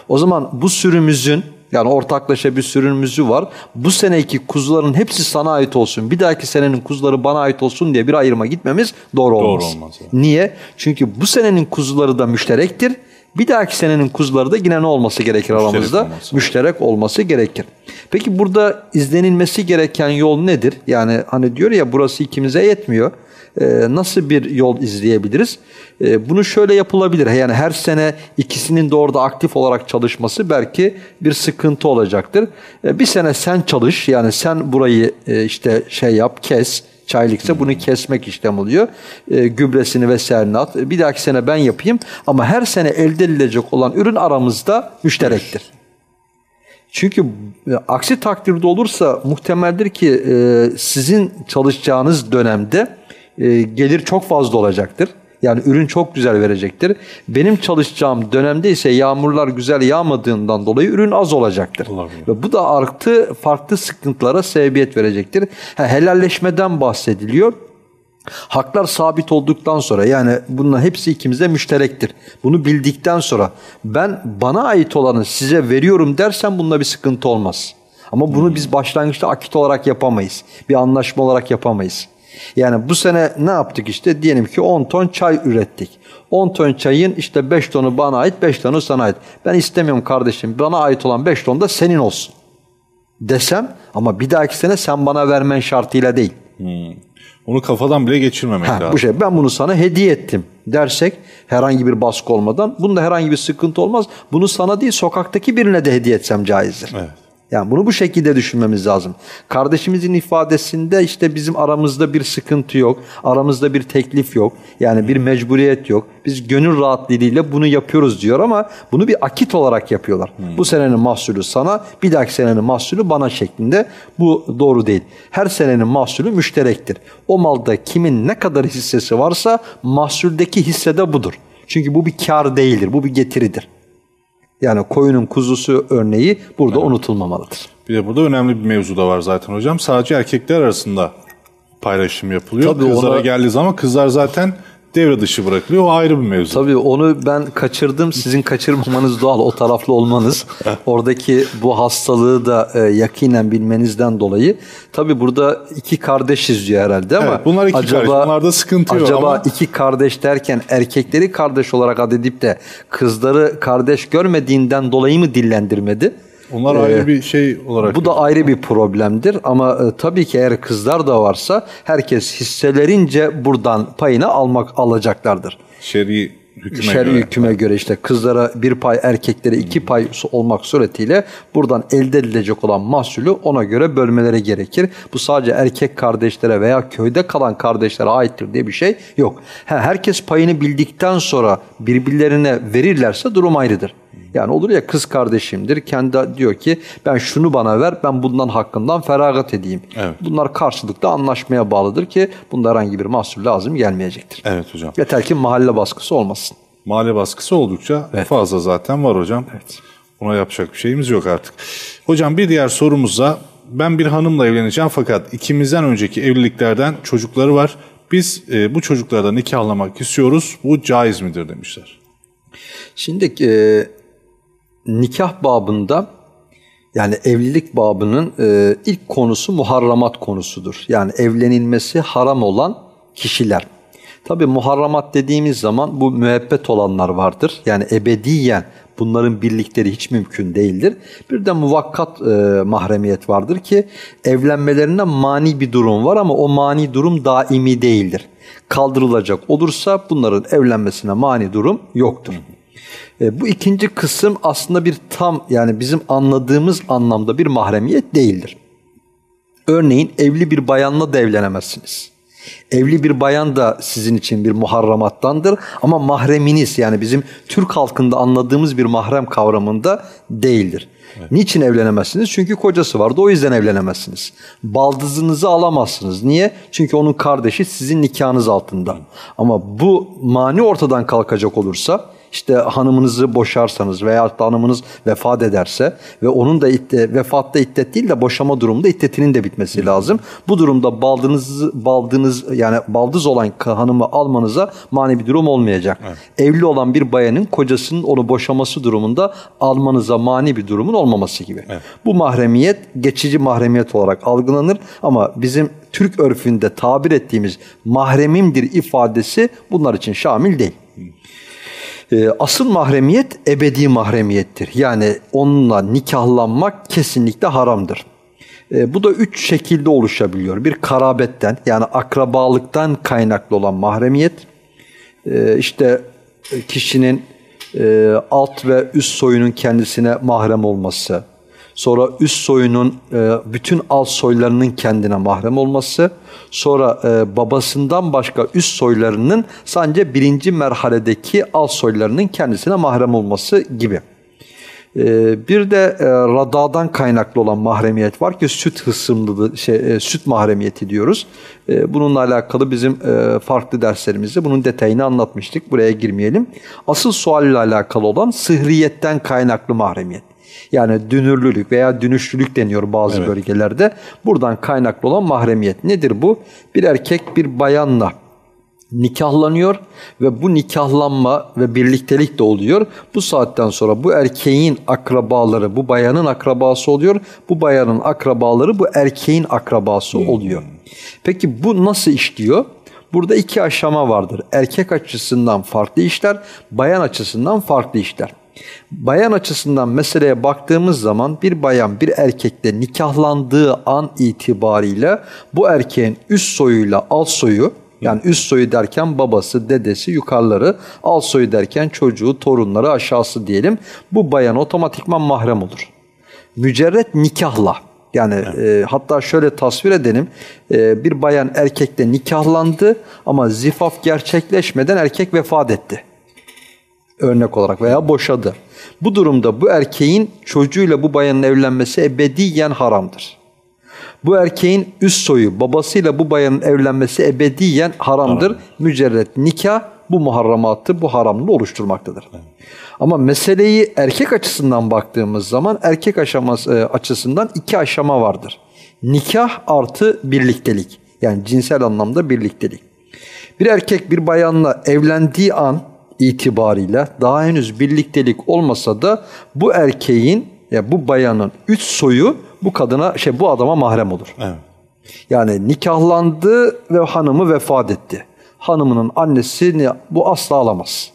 O zaman bu sürümüzün yani ortaklaşa bir sürümümüzü var. Bu seneki kuzuların hepsi sana ait olsun. Bir dahaki senenin kuzuları bana ait olsun diye bir ayırma gitmemiz doğru olmaz. Doğru olmaz yani. Niye? Çünkü bu senenin kuzuları da müşterektir. Bir dahaki senenin kuzuları da yine ne olması gerekir Müşterek aramızda? Olması. Müşterek olması gerekir. Peki burada izlenilmesi gereken yol nedir? Yani hani diyor ya burası ikimize yetmiyor. Ee, nasıl bir yol izleyebiliriz? Ee, bunu şöyle yapılabilir. Yani her sene ikisinin de orada aktif olarak çalışması belki bir sıkıntı olacaktır. Ee, bir sene sen çalış yani sen burayı e, işte şey yap kes çaylıksa bunu kesmek işlem oluyor. E, gübresini vesairesini at. Bir dahaki sene ben yapayım ama her sene elde edilecek olan ürün aramızda müşterektir. Çünkü e, aksi takdirde olursa muhtemeldir ki e, sizin çalışacağınız dönemde e, gelir çok fazla olacaktır. Yani ürün çok güzel verecektir. Benim çalışacağım dönemde ise yağmurlar güzel yağmadığından dolayı ürün az olacaktır. Olabilir. Ve bu da artı farklı sıkıntılara sebebiyet verecektir. Ha, helalleşmeden bahsediliyor. Haklar sabit olduktan sonra yani bunların hepsi ikimize müşterektir. Bunu bildikten sonra ben bana ait olanı size veriyorum dersen bunda bir sıkıntı olmaz. Ama bunu biz başlangıçta akit olarak yapamayız. Bir anlaşma olarak yapamayız. Yani bu sene ne yaptık işte diyelim ki 10 ton çay ürettik. 10 ton çayın işte 5 tonu bana ait 5 tonu sana ait. Ben istemiyorum kardeşim bana ait olan 5 ton da senin olsun desem ama bir dahaki sene sen bana vermen şartıyla değil. Onu kafadan bile geçirmemek Ha, lazım. bu şey ben bunu sana hediye ettim dersek herhangi bir baskı olmadan bunda herhangi bir sıkıntı olmaz. Bunu sana değil sokaktaki birine de hediye etsem caizdir. Evet. Yani bunu bu şekilde düşünmemiz lazım. Kardeşimizin ifadesinde işte bizim aramızda bir sıkıntı yok. Aramızda bir teklif yok. Yani bir mecburiyet yok. Biz gönül rahatlığıyla bunu yapıyoruz diyor ama bunu bir akit olarak yapıyorlar. Bu senenin mahsulü sana, bir dahaki senenin mahsulü bana şeklinde. Bu doğru değil. Her senenin mahsulü müşterektir. O malda kimin ne kadar hissesi varsa mahsuldeki hisse de budur. Çünkü bu bir kar değildir, bu bir getiridir. Yani koyunun kuzusu örneği burada unutulmamalıdır. Bir de burada önemli bir mevzu da var zaten hocam. Sadece erkekler arasında paylaşım yapılıyor. Tabii Kızlara ona- geldiği zaman kızlar zaten devre dışı bırakılıyor. O ayrı bir mevzu. Tabii onu ben kaçırdım. Sizin kaçırmamanız doğal. O taraflı olmanız. Oradaki bu hastalığı da e, yakinen bilmenizden dolayı. Tabii burada iki kardeşiz diyor herhalde ama. Evet, bunlar iki kardeş. Bunlarda sıkıntı yok acaba ama- iki kardeş derken erkekleri kardeş olarak adedip de kızları kardeş görmediğinden dolayı mı dillendirmedi? Onlar ayrı bir şey olarak. Bu da ayrı bir problemdir ama e, tabii ki eğer kızlar da varsa herkes hisselerince buradan payını almak alacaklardır. şer'i hüküme Şer'i göre. hüküme göre işte kızlara bir pay erkeklere iki pay olmak suretiyle buradan elde edilecek olan mahsulü ona göre bölmeleri gerekir. Bu sadece erkek kardeşlere veya köyde kalan kardeşlere aittir diye bir şey yok. Ha, herkes payını bildikten sonra birbirlerine verirlerse durum ayrıdır. Yani olur ya kız kardeşimdir kendi diyor ki ben şunu bana ver ben bundan hakkından feragat edeyim. Evet. Bunlar karşılıklı anlaşmaya bağlıdır ki bunda herhangi bir mahsul lazım gelmeyecektir. Evet hocam. Yeter ki mahalle baskısı olmasın. Mahalle baskısı oldukça fazla zaten var hocam. Buna yapacak bir şeyimiz yok artık. Hocam bir diğer sorumuzda ben bir hanımla evleneceğim fakat ikimizden önceki evliliklerden çocukları var. Biz e, bu çocuklarla nikahlamak istiyoruz. Bu caiz midir demişler. Şimdi e, nikah babında yani evlilik babının e, ilk konusu muharramat konusudur. Yani evlenilmesi haram olan kişiler. Tabi muharramat dediğimiz zaman bu müebbet olanlar vardır. Yani ebediyen bunların birlikleri hiç mümkün değildir. Bir de muvakkat e, mahremiyet vardır ki evlenmelerinde mani bir durum var ama o mani durum daimi değildir. Kaldırılacak olursa bunların evlenmesine mani durum yoktur. E, bu ikinci kısım aslında bir tam yani bizim anladığımız anlamda bir mahremiyet değildir. Örneğin evli bir bayanla da evlenemezsiniz. Evli bir bayan da sizin için bir muharramattandır ama mahreminiz yani bizim Türk halkında anladığımız bir mahrem kavramında değildir. Niçin evlenemezsiniz? Çünkü kocası vardı o yüzden evlenemezsiniz. Baldızınızı alamazsınız. Niye? Çünkü onun kardeşi sizin nikahınız altında. Ama bu mani ortadan kalkacak olursa işte hanımınızı boşarsanız veya hanımınız vefat ederse ve onun da itte, vefatta iddet değil de boşama durumunda iddetinin de bitmesi lazım. Bu durumda baldızınızı baldınız yani baldız olan hanımı almanıza mani bir durum olmayacak. Evli olan bir bayanın kocasının onu boşaması durumunda almanıza mani bir durumun olmaması gibi. Bu mahremiyet geçici mahremiyet olarak algılanır ama bizim Türk örfünde tabir ettiğimiz mahremimdir ifadesi bunlar için şamil değil. Ee, Asıl mahremiyet ebedi mahremiyettir. Yani onunla nikahlanmak kesinlikle haramdır. Ee, Bu da üç şekilde oluşabiliyor. Bir karabetten yani akrabalıktan kaynaklı olan mahremiyet. Ee, işte e, kişinin e, alt ve üst soyunun kendisine mahrem olması. Sonra üst soyunun e, bütün alt soylarının kendine mahrem olması. Sonra e, babasından başka üst soylarının sadece birinci merhaledeki alt soylarının kendisine mahrem olması gibi. Ee, bir de e, radadan kaynaklı olan mahremiyet var ki süt hısımlı şey e, süt mahremiyeti diyoruz. E, bununla alakalı bizim e, farklı derslerimizde bunun detayını anlatmıştık. Buraya girmeyelim. Asıl sualle alakalı olan sıhriyetten kaynaklı mahremiyet. Yani dünürlülük veya dünüşlülük deniyor bazı Evet. bölgelerde. Buradan kaynaklı olan mahremiyet. Nedir bu? Bir erkek bir bayanla nikahlanıyor ve bu nikahlanma ve birliktelik de oluyor. Bu saatten sonra bu erkeğin akrabaları bu bayanın akrabası oluyor. Bu bayanın akrabaları bu erkeğin akrabası oluyor. Peki bu nasıl işliyor? Burada iki aşama vardır. Erkek açısından farklı işler, bayan açısından farklı işler. Bayan açısından meseleye baktığımız zaman bir bayan bir erkekle nikahlandığı an itibariyle bu erkeğin üst soyuyla alt soyu yani üst soyu derken babası, dedesi, yukarıları, alt soyu derken çocuğu, torunları, aşağısı diyelim. Bu bayan otomatikman mahrem olur. Mücerret nikahla yani e, hatta şöyle tasvir edelim. E, bir bayan erkekle nikahlandı ama zifaf gerçekleşmeden erkek vefat etti. Örnek olarak veya boşadı. Bu durumda bu erkeğin çocuğuyla bu bayanın evlenmesi ebediyen haramdır. Bu erkeğin üst soyu babasıyla bu bayanın evlenmesi ebediyen haramdır. Mücerret nikah bu muharramatı, bu haramlığı oluşturmaktadır. Ama meseleyi erkek açısından baktığımız zaman erkek aşaması e, açısından iki aşama vardır. Nikah artı birliktelik. Yani cinsel anlamda birliktelik. Bir erkek bir bayanla evlendiği an itibariyle daha henüz birliktelik olmasa da bu erkeğin ya bu bayanın üç soyu bu kadına şey bu adama mahrem olur. Evet. Yani nikahlandı ve hanımı vefat etti. Hanımının annesini bu asla alamaz.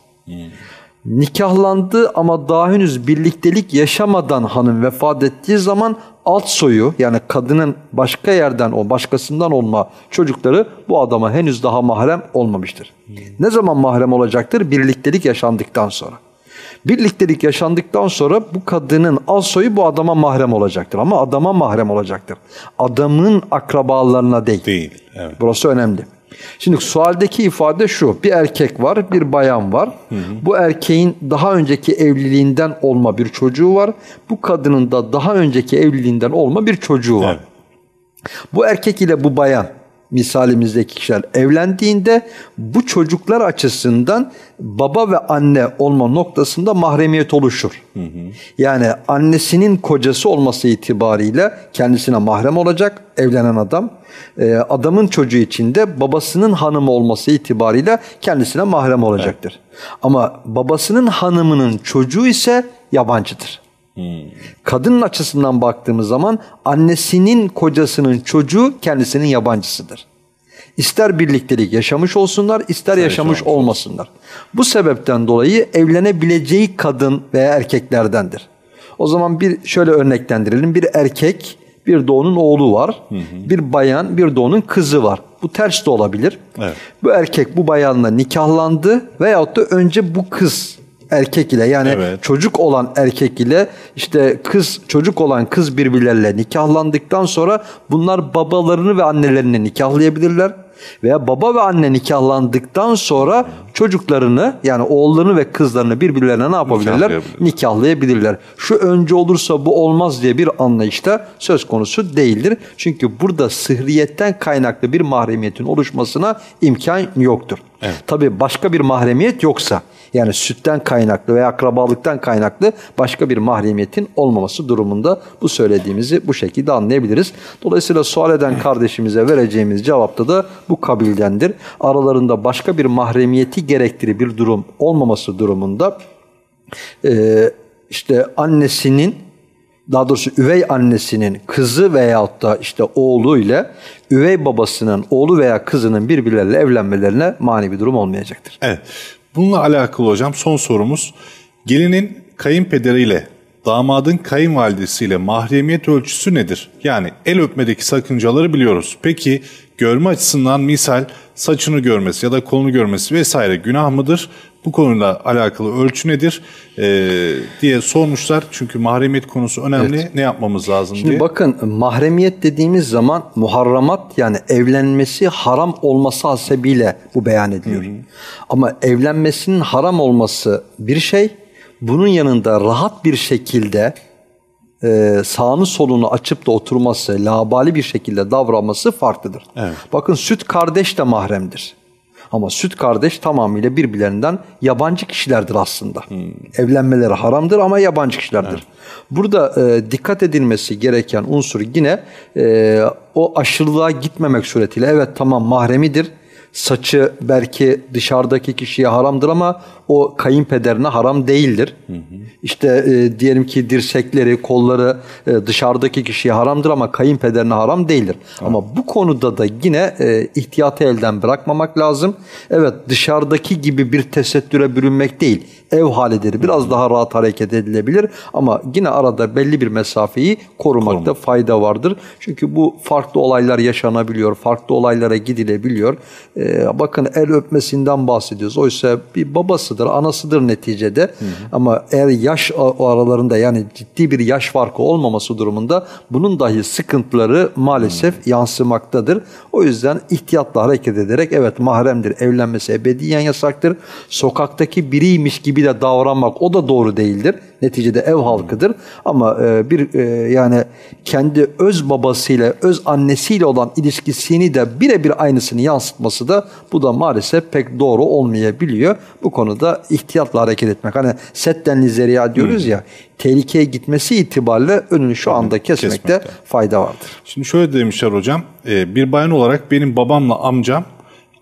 Nikahlandı ama daha henüz birliktelik yaşamadan hanım vefat ettiği zaman alt soyu yani kadının başka yerden o başkasından olma çocukları bu adama henüz daha mahrem olmamıştır. Ne zaman mahrem olacaktır? Birliktelik yaşandıktan sonra. Birliktelik yaşandıktan sonra bu kadının alt soyu bu adama mahrem olacaktır ama adama mahrem olacaktır. Adamın akrabalarına değil. Değil. Evet. Burası önemli. Şimdi sualdeki ifade şu. Bir erkek var, bir bayan var. Bu erkeğin daha önceki evliliğinden olma bir çocuğu var. Bu kadının da daha önceki evliliğinden olma bir çocuğu var. Evet. Bu erkek ile bu bayan misalimizdeki kişiler evlendiğinde bu çocuklar açısından baba ve anne olma noktasında mahremiyet oluşur. Yani annesinin kocası olması itibariyle kendisine mahrem olacak evlenen adam. Ee, adamın çocuğu için de babasının hanımı olması itibariyle kendisine mahrem olacaktır. Ama babasının hanımının çocuğu ise yabancıdır. Kadının açısından baktığımız zaman annesinin kocasının çocuğu kendisinin yabancısıdır. İster birliktelik yaşamış olsunlar, ister yaşamış olmasınlar. Bu sebepten dolayı evlenebileceği kadın veya erkeklerdendir. O zaman bir şöyle örneklendirelim. Bir erkek, bir de onun oğlu var. Bir bayan, bir de onun kızı var. Bu ters de olabilir. Evet. Bu erkek bu bayanla nikahlandı veyahut da önce bu kız erkek ile yani Evet. çocuk olan erkek ile işte kız çocuk olan kız birbirleriyle nikahlandıktan sonra bunlar babalarını ve annelerini nikahlayabilirler. Veya baba ve anne nikahlandıktan sonra çocuklarını yani oğullarını ve kızlarını birbirlerine ne yapabilirler? Nikahlayabilirler. Nikahlayabilirler. Şu önce olursa bu olmaz diye bir anlayışta söz konusu değildir. Çünkü burada sıhriyetten kaynaklı bir mahremiyetin oluşmasına imkan yoktur. Evet. Tabii başka bir mahremiyet yoksa yani sütten kaynaklı veya akrabalıktan kaynaklı başka bir mahremiyetin olmaması durumunda bu söylediğimizi bu şekilde anlayabiliriz. Dolayısıyla sual eden kardeşimize vereceğimiz cevapta da bu kabildendir. Aralarında başka bir mahremiyeti gerektirir bir durum olmaması durumunda e, işte annesinin daha doğrusu üvey annesinin kızı veyahut da işte oğlu ile üvey babasının oğlu veya kızının birbirleriyle evlenmelerine mani bir durum olmayacaktır. Evet. Bununla alakalı hocam son sorumuz. Gelinin kayınpederiyle damadın kayınvalidesiyle mahremiyet ölçüsü nedir? Yani el öpmedeki sakıncaları biliyoruz. Peki görme açısından misal saçını görmesi ya da kolunu görmesi vesaire günah mıdır? Bu konuyla alakalı ölçü nedir Ee, diye sormuşlar. Çünkü mahremiyet konusu önemli. Ne yapmamız lazım Şimdi diye. bakın mahremiyet dediğimiz zaman muharramat yani evlenmesi haram olması hasebiyle bu beyan ediliyor. Ama evlenmesinin haram olması bir şey, bunun yanında rahat bir şekilde e, sağını solunu açıp da oturması, labali bir şekilde davranması farklıdır. Evet. Bakın süt kardeş de mahremdir. Ama süt kardeş tamamıyla birbirlerinden yabancı kişilerdir aslında. Evlenmeleri haramdır ama yabancı kişilerdir. Burada e, dikkat edilmesi gereken unsur yine e, o aşırılığa gitmemek suretiyle evet tamam mahremidir. Saçı belki dışarıdaki kişiye haramdır ama o kayınpederine haram değildir. İşte e, diyelim ki dirsekleri, kolları e, dışarıdaki kişiye haramdır ama kayınpederine haram değildir. Ama bu konuda da yine e, ihtiyatı elden bırakmamak lazım. Evet dışarıdaki gibi bir tesettüre bürünmek değil. Ev halidir. Biraz daha rahat hareket edilebilir ama yine arada belli bir mesafeyi korumakta fayda vardır. Çünkü bu farklı olaylar yaşanabiliyor. Farklı olaylara gidilebiliyor. Ee, bakın el öpmesinden bahsediyoruz. Oysa bir babasıdır, anasıdır neticede. Ama eğer yaş aralarında yani ciddi bir yaş farkı olmaması durumunda bunun dahi sıkıntıları maalesef yansımaktadır. O yüzden ihtiyatla hareket ederek evet mahremdir, evlenmesi ebediyen yasaktır. Sokaktaki biriymiş gibi de davranmak o da doğru değildir. Neticede ev halkıdır. Ama e, bir e, yani kendi öz babasıyla, öz annesiyle olan ilişkisini de birebir aynısını yansıtması da bu da maalesef pek doğru olmayabiliyor. Bu konuda ihtiyatla hareket etmek. Hani setten zeriya diyoruz ya tehlikeye gitmesi itibariyle önünü şu anda kesmekte, kesmekte. fayda vardır. Şimdi şöyle demişler hocam. e, Bir bayan olarak benim babamla amcam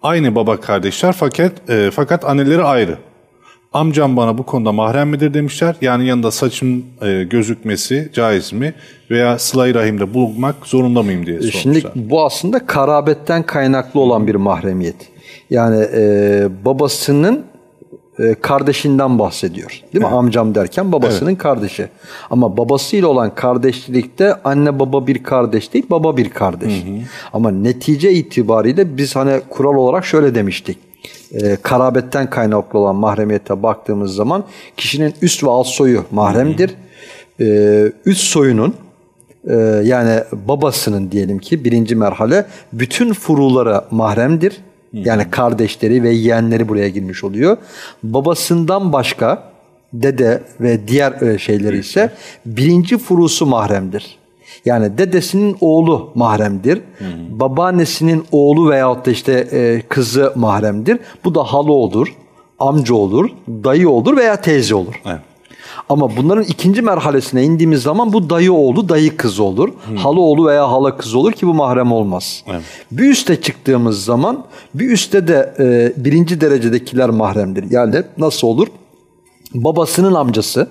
aynı baba kardeşler fakat e, fakat anneleri ayrı. Amcam bana bu konuda mahrem midir demişler. Yani yanında saçın e, gözükmesi caiz mi veya sıla-i rahimde bulunmak zorunda mıyım diye sormuşlar. Şimdi bu aslında karabetten kaynaklı olan bir mahremiyet. Yani e, babasının e, kardeşinden bahsediyor. Değil mi? Amcam derken babasının kardeşi. Ama babasıyla olan kardeşlikte anne baba bir kardeş değil, baba bir kardeş. Ama netice itibariyle biz hani kural olarak şöyle demiştik. E, karabetten kaynaklı olan mahremiyete baktığımız zaman kişinin üst ve alt soyu mahremdir. E, üst soyunun ee, yani babasının diyelim ki birinci merhale bütün furulara mahremdir. Yani kardeşleri ve yeğenleri buraya girmiş oluyor. Babasından başka dede ve diğer e, şeyleri ise birinci furusu mahremdir. Yani dedesinin oğlu mahremdir. Babaannesinin oğlu veyahut da işte e, kızı mahremdir. Bu da halı olur, amca olur, dayı olur veya teyze olur. Evet. Ama bunların ikinci merhalesine indiğimiz zaman bu dayı oğlu, dayı kızı olur. Halı oğlu veya hala kızı olur ki bu mahrem olmaz. Evet. Bir üste çıktığımız zaman bir üstte de e, birinci derecedekiler mahremdir. Yani nasıl olur? Babasının amcası,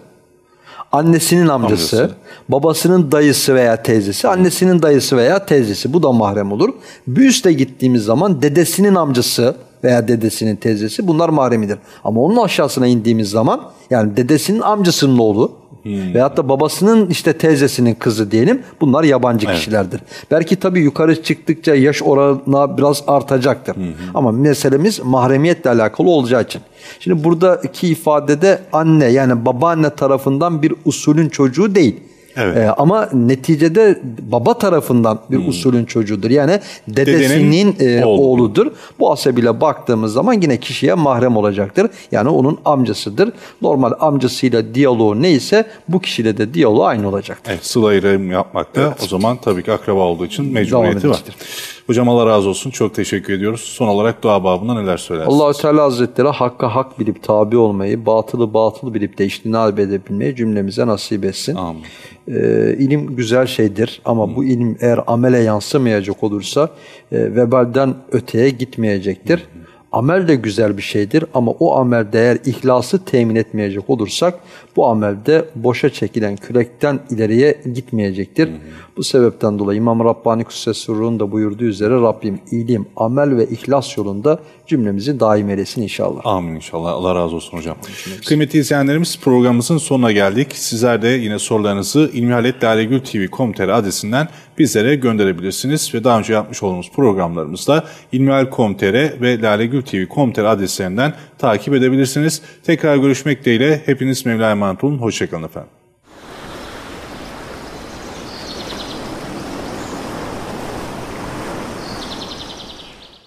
annesinin amcası, Amcası. babasının dayısı veya teyzesi, annesinin dayısı veya teyzesi. Bu da mahrem olur. Bir üste gittiğimiz zaman dedesinin amcası veya dedesinin teyzesi bunlar mahremidir. Ama onun aşağısına indiğimiz zaman yani dedesinin amcasının oğlu veyahut da babasının işte teyzesinin kızı diyelim bunlar yabancı kişilerdir. Belki tabii yukarı çıktıkça yaş oranına biraz artacaktır. Ama meselemiz mahremiyetle alakalı olacağı için. Şimdi buradaki ifadede anne yani babaanne tarafından bir usulün çocuğu değil. Evet. Ee, ama neticede baba tarafından bir usulün çocuğudur. Yani dedesinin Dedenin e, oğlu. oğludur. Bu asebiyle baktığımız zaman yine kişiye mahrem olacaktır. Yani onun amcasıdır. Normal amcasıyla diyaloğu neyse bu kişiyle de diyaloğu aynı olacaktır. Evet, rahim yapmakta o zaman tabii ki akraba olduğu için mecburiyeti var. Hocam Allah razı olsun. Çok teşekkür ediyoruz. Son olarak dua babında neler söylersiniz? Allahü Teala Hazretleri hakka hak bilip tabi olmayı, batılı batıl bilip de iştinab edebilmeyi cümlemize nasip etsin. Amin. Ee, ilim güzel şeydir ama bu ilim eğer amele yansımayacak olursa e, vebalden öteye gitmeyecektir. Amel de güzel bir şeydir ama o amelde eğer ihlası temin etmeyecek olursak bu amelde boşa çekilen kürekten ileriye gitmeyecektir. Bu sebepten dolayı İmam Rabbani Kutsessurru'nun da buyurduğu üzere Rabbim ilim, amel ve ihlas yolunda cümlemizi daim eylesin inşallah. Amin inşallah. Allah razı olsun hocam. Kıymetli izleyenlerimiz programımızın sonuna geldik. Sizler de yine sorularınızı ilmihaletlalegültv.com.tr adresinden bizlere gönderebilirsiniz. Ve daha önce yapmış olduğumuz programlarımızda ilmihal.com.tr ve lalegültv.com.tr adreslerinden takip edebilirsiniz. Tekrar görüşmek dileğiyle hepiniz Mevla'ya emanet olun. Hoşçakalın efendim.